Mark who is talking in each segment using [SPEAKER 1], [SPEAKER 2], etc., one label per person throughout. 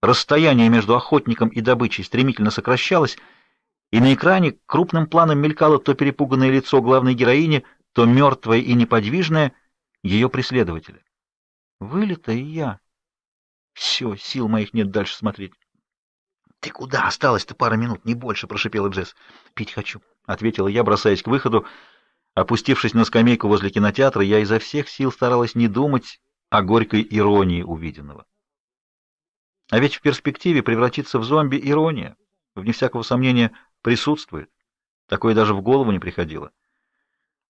[SPEAKER 1] Расстояние между охотником и добычей стремительно сокращалось, и на экране крупным планом мелькало то перепуганное лицо главной героини, то мертвое и неподвижное ее преследователя. Вылета и я. Все, сил моих нет дальше смотреть. — Ты куда? Осталось-то пара минут, не больше, — прошипела Джесс. — Пить хочу, — ответила я, бросаясь к выходу. Опустившись на скамейку возле кинотеатра, я изо всех сил старалась не думать о горькой иронии увиденного. А ведь в перспективе превратиться в зомби ирония, вне всякого сомнения, присутствует. Такое даже в голову не приходило.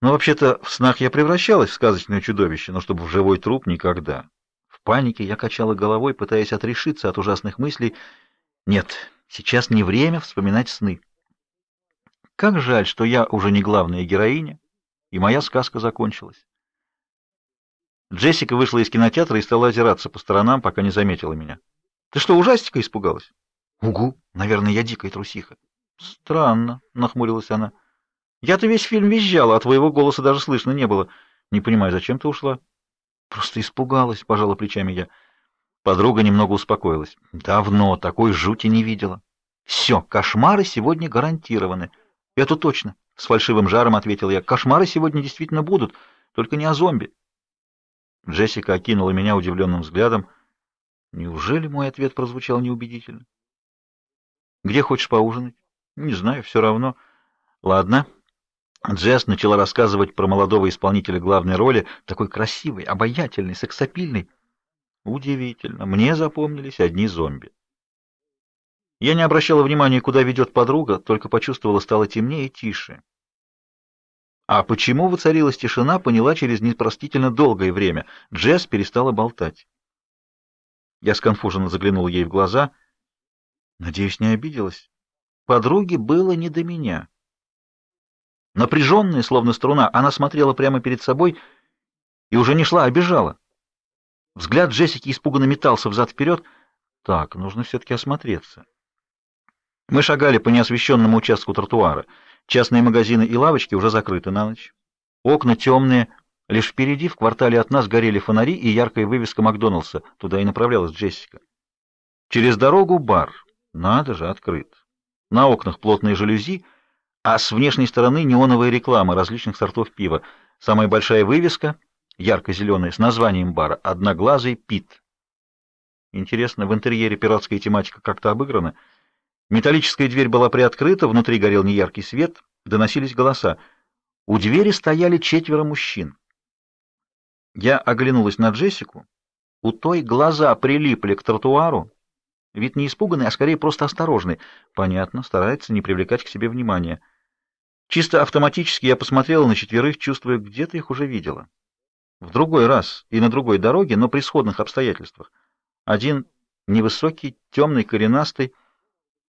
[SPEAKER 1] Но вообще-то в снах я превращалась в сказочное чудовище, но чтобы в живой труп никогда. В панике я качала головой, пытаясь отрешиться от ужасных мыслей. Нет, сейчас не время вспоминать сны. Как жаль, что я уже не главная героиня, и моя сказка закончилась. Джессика вышла из кинотеатра и стала озираться по сторонам, пока не заметила меня. Ты что, ужастика испугалась? Угу, наверное, я дикая трусиха. Странно, нахмурилась она. Я-то весь фильм визжала, а твоего голоса даже слышно не было. Не понимаю, зачем ты ушла? Просто испугалась, пожала плечами я. Подруга немного успокоилась. Давно такой жути не видела. Все, кошмары сегодня гарантированы. Это точно, с фальшивым жаром ответил я. Кошмары сегодня действительно будут, только не о зомби. Джессика окинула меня удивленным взглядом. Неужели мой ответ прозвучал неубедительно? Где хочешь поужинать? Не знаю, все равно. Ладно. Джесс начала рассказывать про молодого исполнителя главной роли, такой красивый, обаятельный, сексапильный. Удивительно, мне запомнились одни зомби. Я не обращала внимания, куда ведет подруга, только почувствовала, стало темнее и тише. А почему воцарилась тишина, поняла через непростительно долгое время. Джесс перестала болтать. Я сконфуженно заглянул ей в глаза. Надеюсь, не обиделась. Подруге было не до меня. Напряженная, словно струна, она смотрела прямо перед собой и уже не шла, а бежала. Взгляд Джессики испуганно метался взад-вперед. Так, нужно все-таки осмотреться. Мы шагали по неосвещенному участку тротуара. Частные магазины и лавочки уже закрыты на ночь. Окна темные, Лишь впереди, в квартале от нас, горели фонари и яркая вывеска Макдоналдса. Туда и направлялась Джессика. Через дорогу бар. Надо же, открыт. На окнах плотные жалюзи, а с внешней стороны неоновая реклама различных сортов пива. Самая большая вывеска, ярко-зеленая, с названием бара «Одноглазый Пит». Интересно, в интерьере пиратская тематика как-то обыграна. Металлическая дверь была приоткрыта, внутри горел неяркий свет, доносились голоса. У двери стояли четверо мужчин. Я оглянулась на Джессику. У той глаза прилипли к тротуару. Вид не испуганный, а скорее просто осторожный. Понятно, старается не привлекать к себе внимания. Чисто автоматически я посмотрела на четверых, чувствуя, где-то их уже видела. В другой раз и на другой дороге, но при сходных обстоятельствах. Один невысокий, темный, коренастый.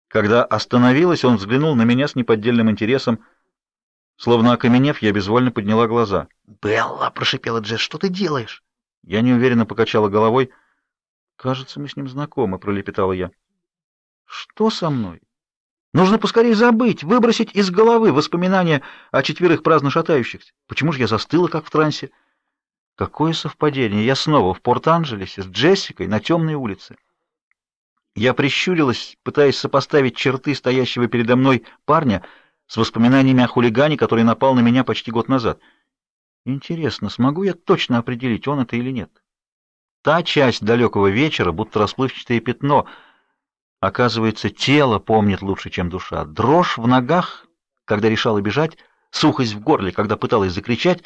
[SPEAKER 1] Когда остановилась, он взглянул на меня с неподдельным интересом — Словно окаменев, я безвольно подняла глаза. «Белла!» — прошипела Джесс. «Что ты делаешь?» Я неуверенно покачала головой. «Кажется, мы с ним знакомы», — пролепетала я. «Что со мной?» «Нужно поскорее забыть, выбросить из головы воспоминания о четверых праздно шатающихся. Почему же я застыла, как в трансе?» Какое совпадение! Я снова в Порт-Анджелесе с Джессикой на темной улице. Я прищурилась, пытаясь сопоставить черты стоящего передо мной парня — с воспоминаниями о хулигане, который напал на меня почти год назад. Интересно, смогу я точно определить, он это или нет? Та часть далекого вечера, будто расплывчатое пятно. Оказывается, тело помнит лучше, чем душа. Дрожь в ногах, когда решала бежать, сухость в горле, когда пыталась закричать,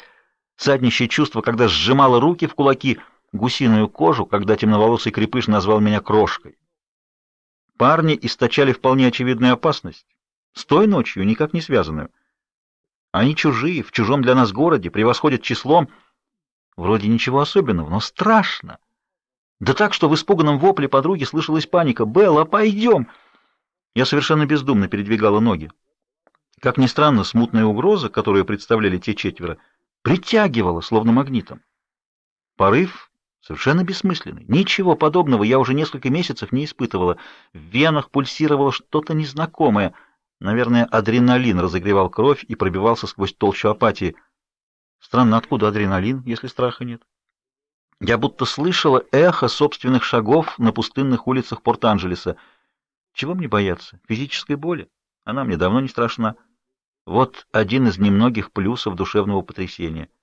[SPEAKER 1] саднищее чувство, когда сжимала руки в кулаки, гусиную кожу, когда темноволосый крепыш назвал меня крошкой. Парни источали вполне очевидную опасность с той ночью никак не связанную. Они чужие, в чужом для нас городе, превосходят числом. Вроде ничего особенного, но страшно. Да так, что в испуганном вопле подруги слышалась паника. «Белла, пойдем!» Я совершенно бездумно передвигала ноги. Как ни странно, смутная угроза, которую представляли те четверо, притягивала, словно магнитом. Порыв совершенно бессмысленный. Ничего подобного я уже несколько месяцев не испытывала. В венах пульсировало что-то незнакомое — Наверное, адреналин разогревал кровь и пробивался сквозь толщу апатии. Странно, откуда адреналин, если страха нет? Я будто слышала эхо собственных шагов на пустынных улицах Порт-Анджелеса. Чего мне бояться? Физической боли? Она мне давно не страшна. Вот один из немногих плюсов душевного потрясения —